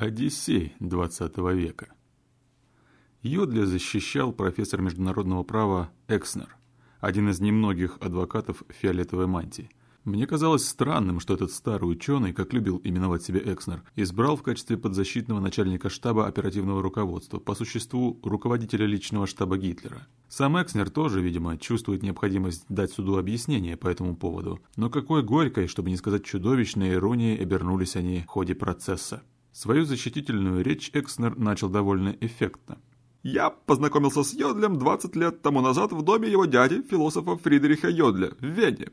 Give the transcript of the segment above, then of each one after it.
Одиссей 20 века. Йодля защищал профессор международного права Экснер, один из немногих адвокатов фиолетовой мантии. Мне казалось странным, что этот старый ученый, как любил именовать себя Экснер, избрал в качестве подзащитного начальника штаба оперативного руководства, по существу руководителя личного штаба Гитлера. Сам Экснер тоже, видимо, чувствует необходимость дать суду объяснение по этому поводу, но какой горькой, чтобы не сказать чудовищной иронией, обернулись они в ходе процесса. Свою защитительную речь Экснер начал довольно эффектно. «Я познакомился с Йодлем 20 лет тому назад в доме его дяди, философа Фридриха Йодля, в Вене.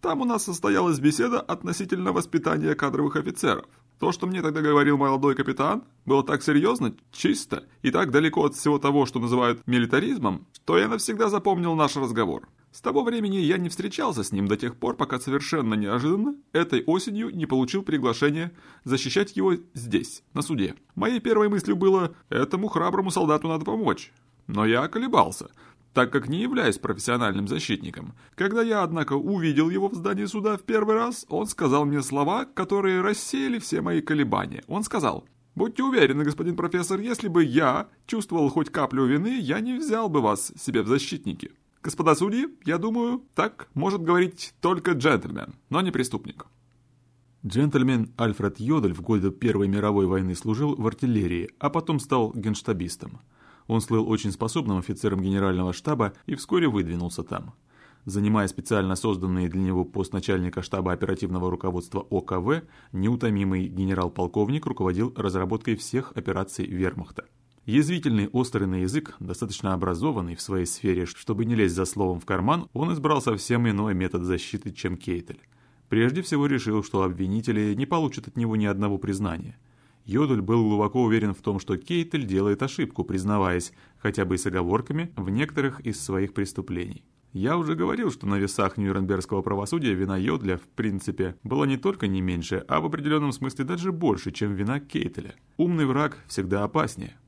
Там у нас состоялась беседа относительно воспитания кадровых офицеров. То, что мне тогда говорил молодой капитан, было так серьезно, чисто и так далеко от всего того, что называют милитаризмом, что я навсегда запомнил наш разговор. С того времени я не встречался с ним до тех пор, пока совершенно неожиданно этой осенью не получил приглашение защищать его здесь, на суде. Моей первой мыслью было «этому храброму солдату надо помочь». Но я колебался, так как не являюсь профессиональным защитником. Когда я, однако, увидел его в здании суда в первый раз, он сказал мне слова, которые рассеяли все мои колебания. Он сказал «Будьте уверены, господин профессор, если бы я чувствовал хоть каплю вины, я не взял бы вас себе в защитники». Господа судьи, я думаю, так может говорить только джентльмен, но не преступник. Джентльмен Альфред Йодель в годы Первой мировой войны служил в артиллерии, а потом стал генштабистом. Он слыл очень способным офицером генерального штаба и вскоре выдвинулся там. Занимая специально созданный для него пост начальника штаба оперативного руководства ОКВ, неутомимый генерал-полковник руководил разработкой всех операций вермахта. Язвительный, острый на язык, достаточно образованный в своей сфере, чтобы не лезть за словом в карман, он избрал совсем иной метод защиты, чем Кейтель. Прежде всего решил, что обвинители не получат от него ни одного признания. Йодль был глубоко уверен в том, что Кейтель делает ошибку, признаваясь, хотя бы и с оговорками, в некоторых из своих преступлений. Я уже говорил, что на весах нюрнбергского правосудия вина Йодля, в принципе, была не только не меньше, а в определенном смысле даже больше, чем вина Кейтеля. Умный враг всегда опаснее.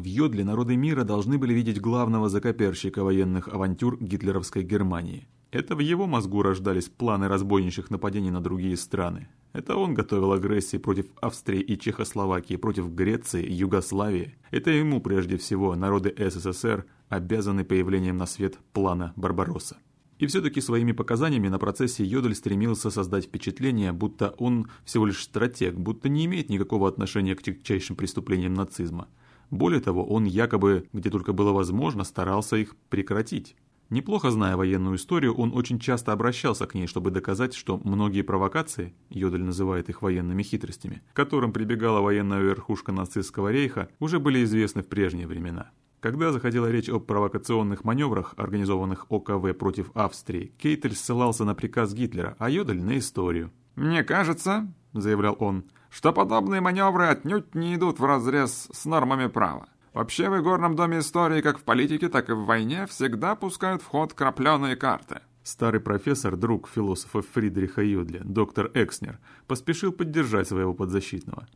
В Йодле народы мира должны были видеть главного закоперщика военных авантюр гитлеровской Германии. Это в его мозгу рождались планы разбойничьих нападений на другие страны. Это он готовил агрессии против Австрии и Чехословакии, против Греции и Югославии. Это ему, прежде всего, народы СССР обязаны появлением на свет плана Барбаросса. И все-таки своими показаниями на процессе Йодель стремился создать впечатление, будто он всего лишь стратег, будто не имеет никакого отношения к тягчайшим преступлениям нацизма. Более того, он якобы, где только было возможно, старался их прекратить. Неплохо зная военную историю, он очень часто обращался к ней, чтобы доказать, что многие провокации, Йодель называет их военными хитростями, которым прибегала военная верхушка нацистского рейха, уже были известны в прежние времена. Когда заходила речь о провокационных маневрах, организованных ОКВ против Австрии, Кейтель ссылался на приказ Гитлера, а Йодель на историю. «Мне кажется», — заявлял он, что подобные маневры отнюдь не идут вразрез с нормами права. Вообще в игорном доме истории, как в политике, так и в войне, всегда пускают в ход крапленые карты. Старый профессор, друг философа Фридриха Юдля, доктор Экснер, поспешил поддержать своего подзащитного.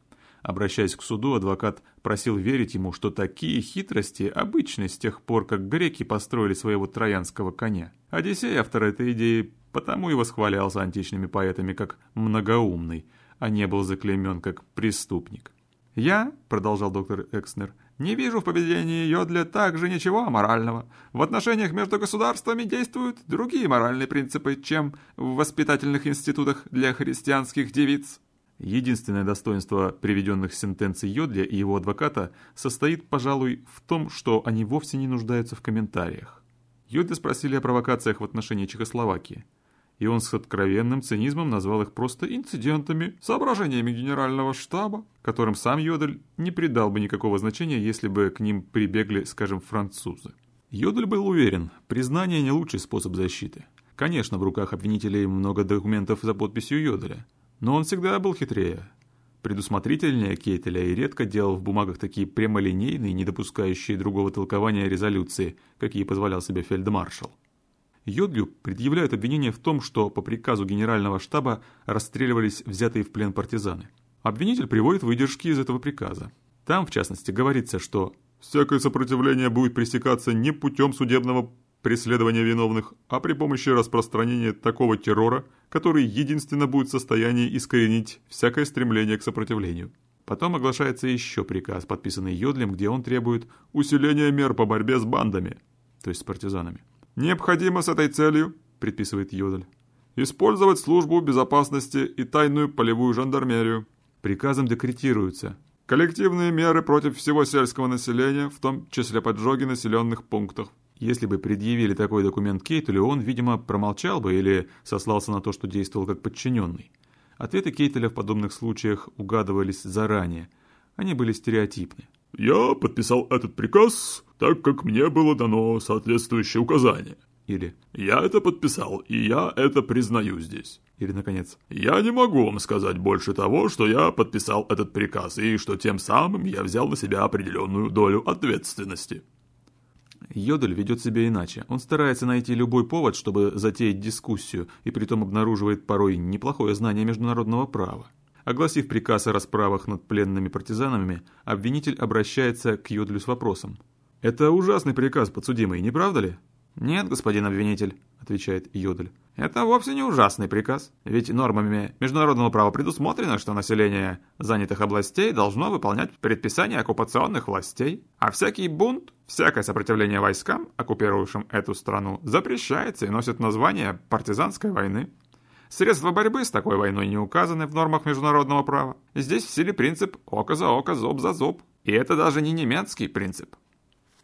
Обращаясь к суду, адвокат просил верить ему, что такие хитрости обычны с тех пор, как греки построили своего троянского коня. Одиссей, автор этой идеи, потому и восхвалялся античными поэтами как «многоумный», а не был заклеймен как преступник. «Я», — продолжал доктор Экснер, — «не вижу в поведении Йодля также ничего аморального. В отношениях между государствами действуют другие моральные принципы, чем в воспитательных институтах для христианских девиц». Единственное достоинство приведенных сентенций Йодля и его адвоката состоит, пожалуй, в том, что они вовсе не нуждаются в комментариях. Йодля спросили о провокациях в отношении Чехословакии и он с откровенным цинизмом назвал их просто инцидентами, соображениями генерального штаба, которым сам Йодель не придал бы никакого значения, если бы к ним прибегли, скажем, французы. Йодель был уверен, признание не лучший способ защиты. Конечно, в руках обвинителей много документов за подписью Йоделя, но он всегда был хитрее, предусмотрительнее Кейтеля и редко делал в бумагах такие прямолинейные, не допускающие другого толкования резолюции, какие позволял себе фельдмаршал. Йодлю предъявляют обвинение в том, что по приказу генерального штаба расстреливались взятые в плен партизаны. Обвинитель приводит выдержки из этого приказа. Там, в частности, говорится, что «всякое сопротивление будет пресекаться не путем судебного преследования виновных, а при помощи распространения такого террора, который единственно будет в состоянии искоренить всякое стремление к сопротивлению». Потом оглашается еще приказ, подписанный Йодлем, где он требует усиления мер по борьбе с бандами, то есть с партизанами. «Необходимо с этой целью», — предписывает Йодль, «использовать службу безопасности и тайную полевую жандармерию». Приказом декретируется коллективные меры против всего сельского населения, в том числе поджоги населенных пунктов. Если бы предъявили такой документ Кейтелю, он, видимо, промолчал бы или сослался на то, что действовал как подчиненный. Ответы Кейтеля в подобных случаях угадывались заранее. Они были стереотипны. «Я подписал этот приказ, так как мне было дано соответствующее указание». Или «Я это подписал, и я это признаю здесь». Или, наконец, «Я не могу вам сказать больше того, что я подписал этот приказ, и что тем самым я взял на себя определенную долю ответственности». Йодель ведет себя иначе. Он старается найти любой повод, чтобы затеять дискуссию, и притом обнаруживает порой неплохое знание международного права. Огласив приказ о расправах над пленными партизанами, обвинитель обращается к Йодлю с вопросом. «Это ужасный приказ, подсудимый, не правда ли?» «Нет, господин обвинитель», — отвечает Йодль. «Это вовсе не ужасный приказ, ведь нормами международного права предусмотрено, что население занятых областей должно выполнять предписания оккупационных властей, а всякий бунт, всякое сопротивление войскам, оккупировавшим эту страну, запрещается и носит название партизанской войны. Средства борьбы с такой войной не указаны в нормах международного права. Здесь в силе принцип «око за око, зоб за зоб». И это даже не немецкий принцип.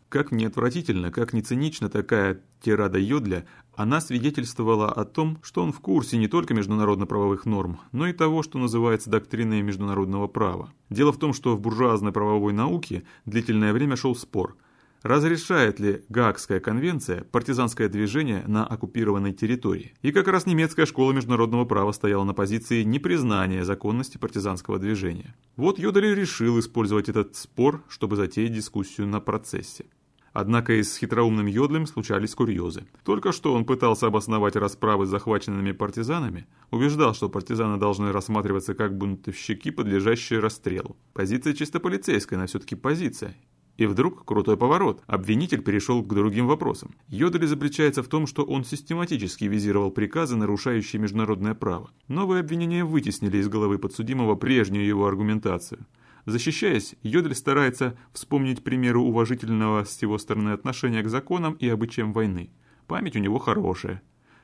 Как не отвратительно, как не цинична такая тирада Йодля, она свидетельствовала о том, что он в курсе не только международно-правовых норм, но и того, что называется доктриной международного права. Дело в том, что в буржуазной правовой науке длительное время шел спор – разрешает ли Гаагская конвенция партизанское движение на оккупированной территории. И как раз немецкая школа международного права стояла на позиции непризнания законности партизанского движения. Вот Йодали решил использовать этот спор, чтобы затеять дискуссию на процессе. Однако и с хитроумным Йодлем случались курьезы. Только что он пытался обосновать расправы с захваченными партизанами, убеждал, что партизаны должны рассматриваться как бунтовщики, подлежащие расстрелу. Позиция чисто полицейская, но все-таки позиция. И вдруг крутой поворот. Обвинитель перешел к другим вопросам. Йодель изобличается в том, что он систематически визировал приказы, нарушающие международное право. Новые обвинения вытеснили из головы подсудимого прежнюю его аргументацию. Защищаясь, Йодель старается вспомнить примеры уважительного с его стороны отношения к законам и обычаям войны. Память у него хорошая.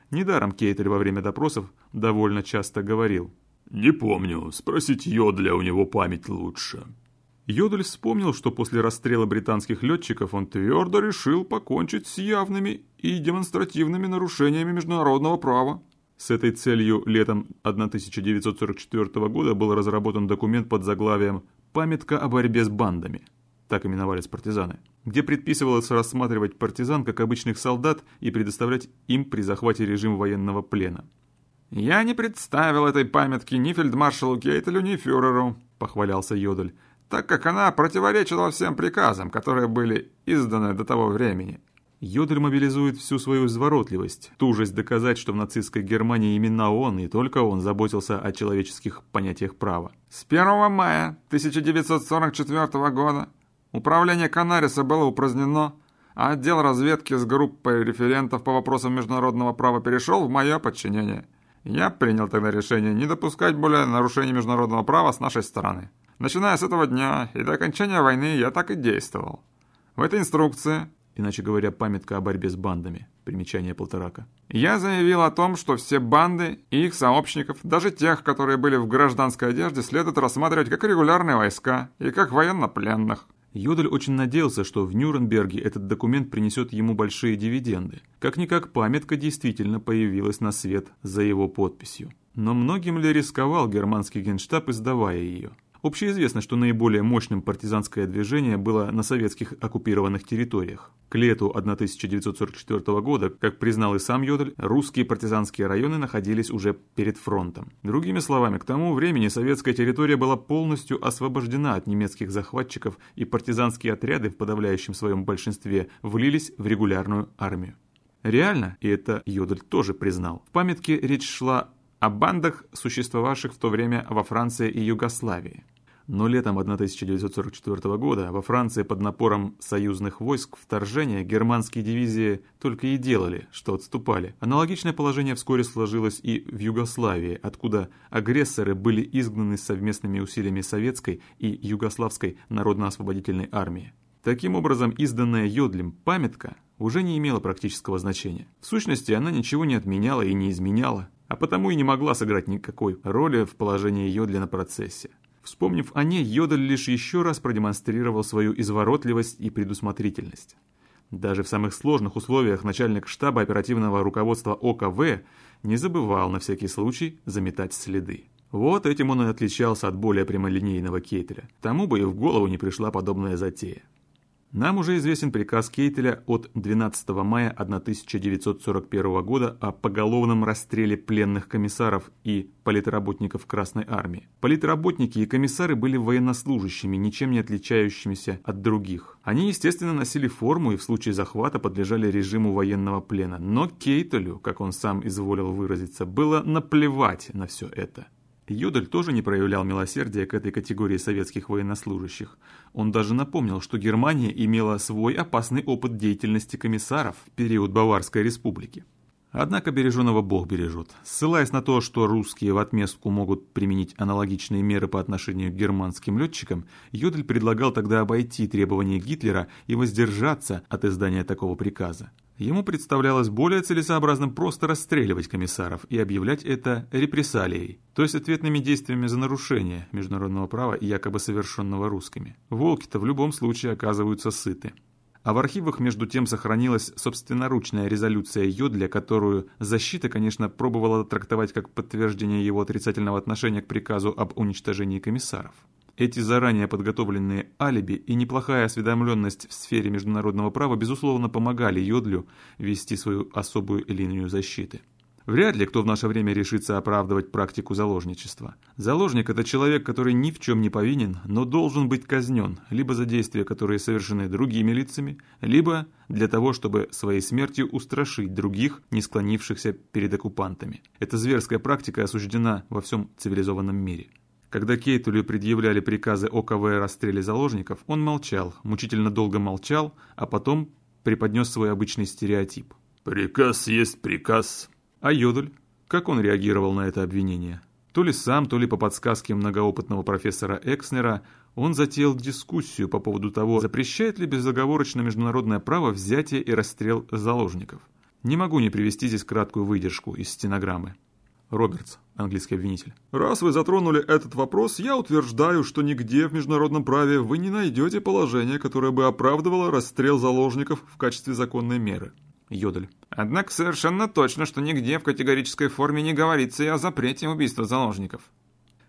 Недаром Кейтель во время допросов довольно часто говорил. «Не помню, спросить Йодля у него память лучше». Йодель вспомнил, что после расстрела британских летчиков он твердо решил покончить с явными и демонстративными нарушениями международного права. С этой целью летом 1944 года был разработан документ под заглавием «Памятка о борьбе с бандами», так именовались партизаны, где предписывалось рассматривать партизан как обычных солдат и предоставлять им при захвате режим военного плена. «Я не представил этой памятки ни фельдмаршалу Кейтелю, ни фюреру», — похвалялся Йодель так как она противоречила всем приказам, которые были изданы до того времени. Йодель мобилизует всю свою изворотливость, тужесть доказать, что в нацистской Германии именно он и только он заботился о человеческих понятиях права. С 1 мая 1944 года управление Канариса было упразднено, а отдел разведки с группой референтов по вопросам международного права перешел в мое подчинение. Я принял тогда решение не допускать более нарушений международного права с нашей стороны. Начиная с этого дня и до окончания войны я так и действовал. В этой инструкции, иначе говоря, памятка о борьбе с бандами, примечание Полторака, я заявил о том, что все банды и их сообщников, даже тех, которые были в гражданской одежде, следует рассматривать как регулярные войска и как военнопленных. Йодель очень надеялся, что в Нюрнберге этот документ принесет ему большие дивиденды. Как-никак памятка действительно появилась на свет за его подписью. Но многим ли рисковал германский генштаб, издавая ее? Общеизвестно, что наиболее мощным партизанское движение было на советских оккупированных территориях. К лету 1944 года, как признал и сам Йодль, русские партизанские районы находились уже перед фронтом. Другими словами, к тому времени советская территория была полностью освобождена от немецких захватчиков, и партизанские отряды в подавляющем своем большинстве влились в регулярную армию. Реально, и это Йодль тоже признал, в памятке речь шла о бандах, существовавших в то время во Франции и Югославии. Но летом 1944 года во Франции под напором союзных войск вторжения германские дивизии только и делали, что отступали. Аналогичное положение вскоре сложилось и в Югославии, откуда агрессоры были изгнаны совместными усилиями советской и югославской народно-освободительной армии. Таким образом, изданная Йодлем памятка уже не имела практического значения. В сущности, она ничего не отменяла и не изменяла, а потому и не могла сыграть никакой роли в положении Йодля на процессе. Вспомнив о ней, Йодль лишь еще раз продемонстрировал свою изворотливость и предусмотрительность. Даже в самых сложных условиях начальник штаба оперативного руководства ОКВ не забывал на всякий случай заметать следы. Вот этим он и отличался от более прямолинейного Кейтеля. Тому бы и в голову не пришла подобная затея. Нам уже известен приказ Кейтеля от 12 мая 1941 года о поголовном расстреле пленных комиссаров и политработников Красной Армии. Политработники и комиссары были военнослужащими, ничем не отличающимися от других. Они, естественно, носили форму и в случае захвата подлежали режиму военного плена. Но Кейтелю, как он сам изволил выразиться, было наплевать на все это. Йодель тоже не проявлял милосердия к этой категории советских военнослужащих. Он даже напомнил, что Германия имела свой опасный опыт деятельности комиссаров в период Баварской республики. Однако береженого Бог бережет. Ссылаясь на то, что русские в отместку могут применить аналогичные меры по отношению к германским летчикам, Йодель предлагал тогда обойти требования Гитлера и воздержаться от издания такого приказа. Ему представлялось более целесообразным просто расстреливать комиссаров и объявлять это репрессалией, то есть ответными действиями за нарушение международного права, якобы совершенного русскими. Волки-то в любом случае оказываются сыты. А в архивах между тем сохранилась собственноручная резолюция Йодля, которую защита, конечно, пробовала трактовать как подтверждение его отрицательного отношения к приказу об уничтожении комиссаров. Эти заранее подготовленные алиби и неплохая осведомленность в сфере международного права безусловно помогали Йодлю вести свою особую линию защиты. Вряд ли кто в наше время решится оправдывать практику заложничества. Заложник – это человек, который ни в чем не повинен, но должен быть казнен, либо за действия, которые совершены другими лицами, либо для того, чтобы своей смертью устрашить других, не склонившихся перед оккупантами. Эта зверская практика осуждена во всем цивилизованном мире. Когда Кейтулю предъявляли приказы о расстреле заложников, он молчал, мучительно долго молчал, а потом преподнес свой обычный стереотип. «Приказ есть приказ». А Йодль? Как он реагировал на это обвинение? То ли сам, то ли по подсказке многоопытного профессора Экснера, он затеял дискуссию по поводу того, запрещает ли безоговорочно международное право взятие и расстрел заложников. Не могу не привести здесь краткую выдержку из стенограммы. Робертс, английский обвинитель. Раз вы затронули этот вопрос, я утверждаю, что нигде в международном праве вы не найдете положение, которое бы оправдывало расстрел заложников в качестве законной меры. Йодель. Однако совершенно точно, что нигде в категорической форме не говорится и о запрете убийства заложников.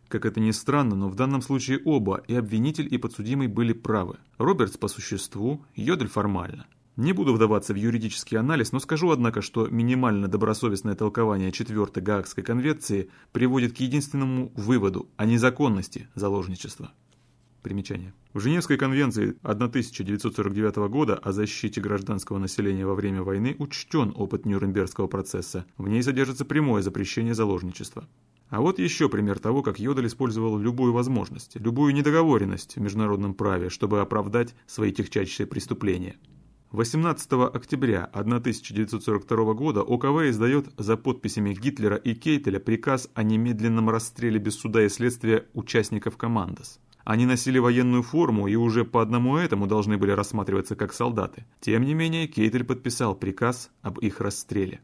Как это ни странно, но в данном случае оба, и обвинитель, и подсудимый были правы. Робертс по существу, Йодель формально. Не буду вдаваться в юридический анализ, но скажу, однако, что минимально добросовестное толкование 4 Гаагской конвенции приводит к единственному выводу о незаконности заложничества. Примечание. В Женевской конвенции 1949 года о защите гражданского населения во время войны учтен опыт Нюрнбергского процесса. В ней содержится прямое запрещение заложничества. А вот еще пример того, как Йодель использовал любую возможность, любую недоговоренность в международном праве, чтобы оправдать свои техчайшие преступления. 18 октября 1942 года ОКВ издает за подписями Гитлера и Кейтеля приказ о немедленном расстреле без суда и следствия участников командос. Они носили военную форму и уже по одному этому должны были рассматриваться как солдаты. Тем не менее, Кейтель подписал приказ об их расстреле.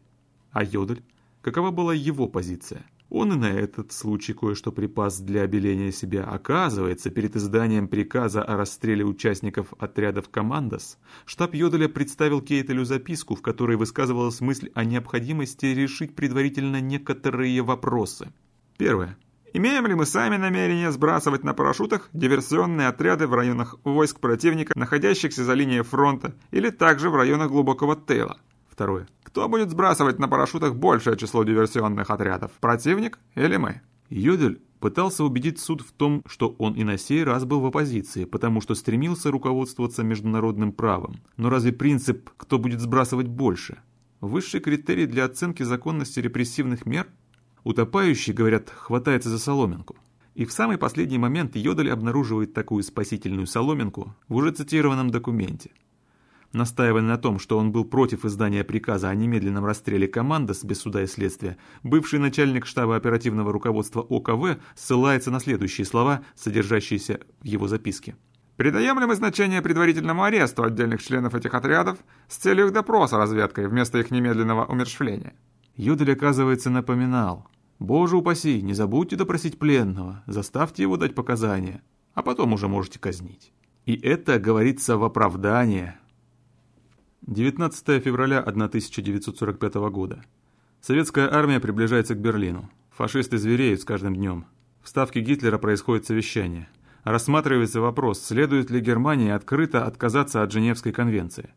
А Йодель? Какова была его позиция? Он и на этот случай кое-что припас для обеления себя. Оказывается, перед изданием приказа о расстреле участников отрядов «Командос» штаб Йоделя представил Кейтелю записку, в которой высказывалась мысль о необходимости решить предварительно некоторые вопросы. Первое. Имеем ли мы сами намерение сбрасывать на парашютах диверсионные отряды в районах войск противника, находящихся за линией фронта, или также в районах глубокого тыла? Второе. Кто будет сбрасывать на парашютах большее число диверсионных отрядов, противник или мы? Йодель пытался убедить суд в том, что он и на сей раз был в оппозиции, потому что стремился руководствоваться международным правом. Но разве принцип «кто будет сбрасывать больше» высший критерий для оценки законности репрессивных мер? Утопающий, говорят, хватается за соломинку. И в самый последний момент Йодель обнаруживает такую спасительную соломинку в уже цитированном документе. Настаивая на том, что он был против издания приказа о немедленном расстреле командос без суда и следствия, бывший начальник штаба оперативного руководства ОКВ ссылается на следующие слова, содержащиеся в его записке. Придаем ли мы значение предварительному аресту отдельных членов этих отрядов с целью их допроса разведкой вместо их немедленного умершвления? Юдель, оказывается, напоминал. «Боже упаси, не забудьте допросить пленного, заставьте его дать показания, а потом уже можете казнить». И это говорится в оправдание. 19 февраля 1945 года. Советская армия приближается к Берлину. Фашисты звереют с каждым днем. В ставке Гитлера происходит совещание – рассматривается вопрос, следует ли Германии открыто отказаться от Женевской конвенции.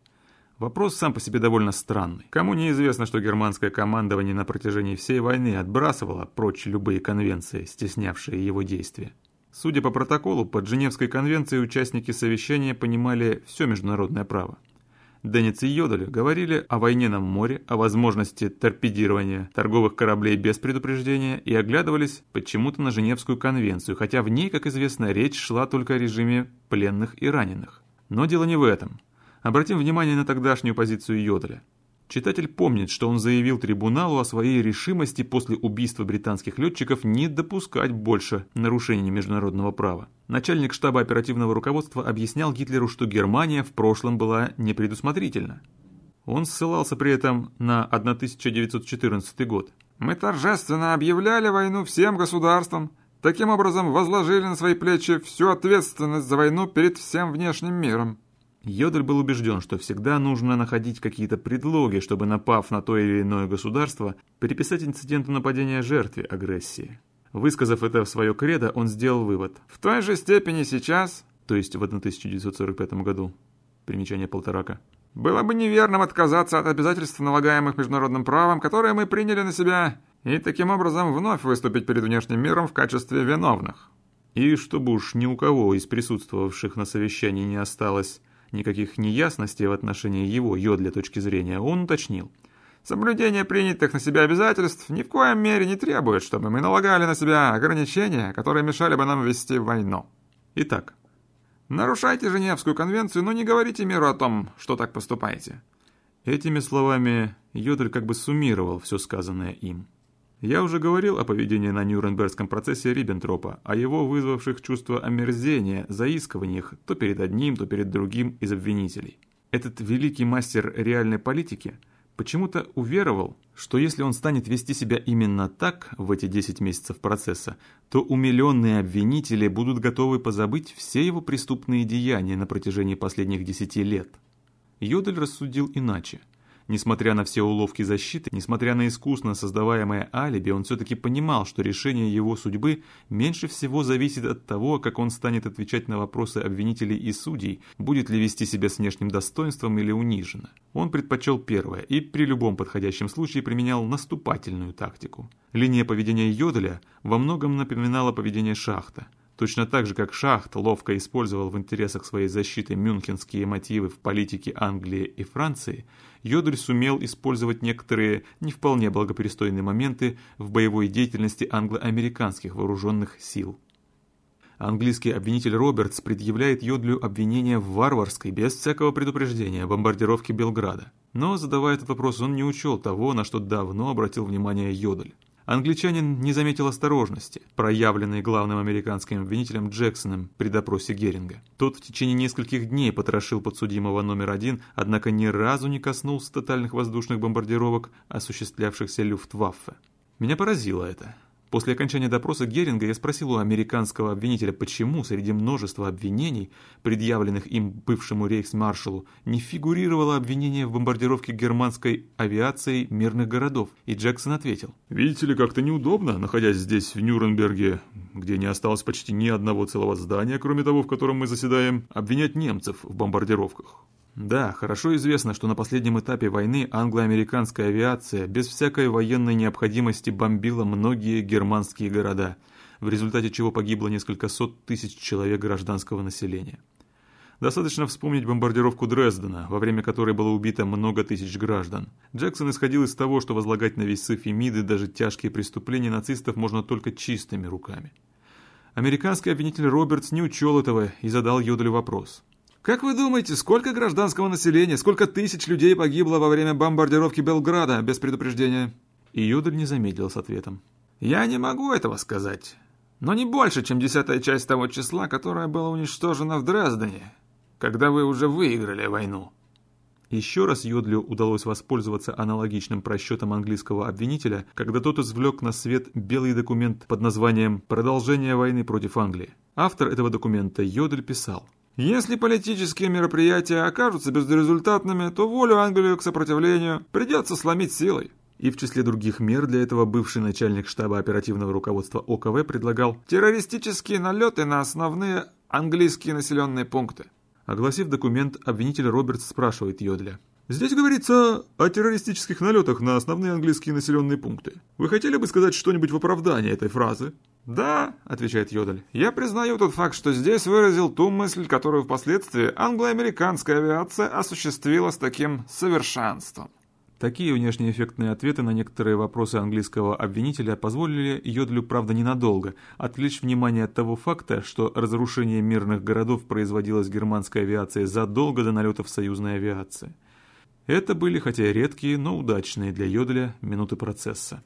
Вопрос сам по себе довольно странный. Кому неизвестно, что германское командование на протяжении всей войны отбрасывало прочь любые конвенции, стеснявшие его действия. Судя по протоколу, под Женевской конвенцией участники совещания понимали все международное право. Денниц и Йодель говорили о войне на море, о возможности торпедирования торговых кораблей без предупреждения и оглядывались почему-то на Женевскую конвенцию, хотя в ней, как известно, речь шла только о режиме пленных и раненых. Но дело не в этом. Обратим внимание на тогдашнюю позицию Йоделя. Читатель помнит, что он заявил трибуналу о своей решимости после убийства британских летчиков не допускать больше нарушений международного права. Начальник штаба оперативного руководства объяснял Гитлеру, что Германия в прошлом была непредусмотрительна. Он ссылался при этом на 1914 год. «Мы торжественно объявляли войну всем государствам, таким образом возложили на свои плечи всю ответственность за войну перед всем внешним миром. Йодель был убежден, что всегда нужно находить какие-то предлоги, чтобы, напав на то или иное государство, переписать инциденту нападения жертве агрессии. Высказав это в свое кредо, он сделал вывод. В той же степени сейчас, то есть в 1945 году, примечание Полторака, было бы неверным отказаться от обязательств, налагаемых международным правом, которые мы приняли на себя, и таким образом вновь выступить перед внешним миром в качестве виновных. И чтобы уж ни у кого из присутствовавших на совещании не осталось никаких неясностей в отношении его, Йодля точки зрения, он уточнил. Соблюдение принятых на себя обязательств ни в коем мере не требует, чтобы мы налагали на себя ограничения, которые мешали бы нам вести войну. Итак, нарушайте Женевскую конвенцию, но не говорите миру о том, что так поступаете. Этими словами Йодль как бы суммировал все сказанное им. Я уже говорил о поведении на Нюрнбергском процессе Риббентропа, о его вызвавших чувство омерзения, заискиваниях то перед одним, то перед другим из обвинителей. Этот великий мастер реальной политики почему-то уверовал, что если он станет вести себя именно так в эти 10 месяцев процесса, то умиленные обвинители будут готовы позабыть все его преступные деяния на протяжении последних 10 лет. Йодель рассудил иначе – Несмотря на все уловки защиты, несмотря на искусно создаваемое алиби, он все-таки понимал, что решение его судьбы меньше всего зависит от того, как он станет отвечать на вопросы обвинителей и судей, будет ли вести себя с внешним достоинством или униженно. Он предпочел первое и при любом подходящем случае применял наступательную тактику. Линия поведения Йоделя во многом напоминала поведение Шахта – Точно так же, как Шахт ловко использовал в интересах своей защиты мюнхенские мотивы в политике Англии и Франции, Йодель сумел использовать некоторые не вполне благопристойные моменты в боевой деятельности англо-американских вооруженных сил. Английский обвинитель Робертс предъявляет Йодлю обвинение в варварской, без всякого предупреждения, бомбардировке Белграда. Но, задавая этот вопрос, он не учел того, на что давно обратил внимание Йодль. Англичанин не заметил осторожности, проявленной главным американским обвинителем Джексоном при допросе Геринга. Тот в течение нескольких дней потрошил подсудимого номер один, однако ни разу не коснулся тотальных воздушных бомбардировок, осуществлявшихся Люфтваффе. Меня поразило это. После окончания допроса Геринга я спросил у американского обвинителя, почему среди множества обвинений, предъявленных им бывшему рейхсмаршалу, не фигурировало обвинение в бомбардировке германской авиацией мирных городов, и Джексон ответил. «Видите ли, как-то неудобно, находясь здесь, в Нюрнберге, где не осталось почти ни одного целого здания, кроме того, в котором мы заседаем, обвинять немцев в бомбардировках. Да, хорошо известно, что на последнем этапе войны англо-американская авиация без всякой военной необходимости бомбила многие германские города, в результате чего погибло несколько сот тысяч человек гражданского населения. Достаточно вспомнить бомбардировку Дрездена, во время которой было убито много тысяч граждан. Джексон исходил из того, что возлагать на весы Фемиды даже тяжкие преступления нацистов можно только чистыми руками. Американский обвинитель Робертс не учел этого и задал Йодлю вопрос. Как вы думаете, сколько гражданского населения, сколько тысяч людей погибло во время бомбардировки Белграда без предупреждения? И Йодль не замедлил с ответом. Я не могу этого сказать, но не больше, чем десятая часть того числа, которое было уничтожено в Дрездене, когда вы уже выиграли войну. Еще раз Йодлю удалось воспользоваться аналогичным просчетом английского обвинителя, когда тот извлек на свет белый документ под названием «Продолжение войны против Англии». Автор этого документа Йодль писал если политические мероприятия окажутся безрезультатными, то волю Англии к сопротивлению придется сломить силой. И в числе других мер для этого бывший начальник штаба оперативного руководства ОКВ предлагал террористические налеты на основные английские населенные пункты. Огласив документ, обвинитель Робертс спрашивает Йодля. Здесь говорится о террористических налетах на основные английские населенные пункты. Вы хотели бы сказать что-нибудь в оправдании этой фразы? «Да», — отвечает Йодль, — «я признаю тот факт, что здесь выразил ту мысль, которую впоследствии англо-американская авиация осуществила с таким совершенством». Такие внешне эффектные ответы на некоторые вопросы английского обвинителя позволили Йодлю, правда, ненадолго, отвлечь внимание от того факта, что разрушение мирных городов производилось германской авиацией задолго до налетов союзной авиации. Это были, хотя и редкие, но удачные для Йодля минуты процесса.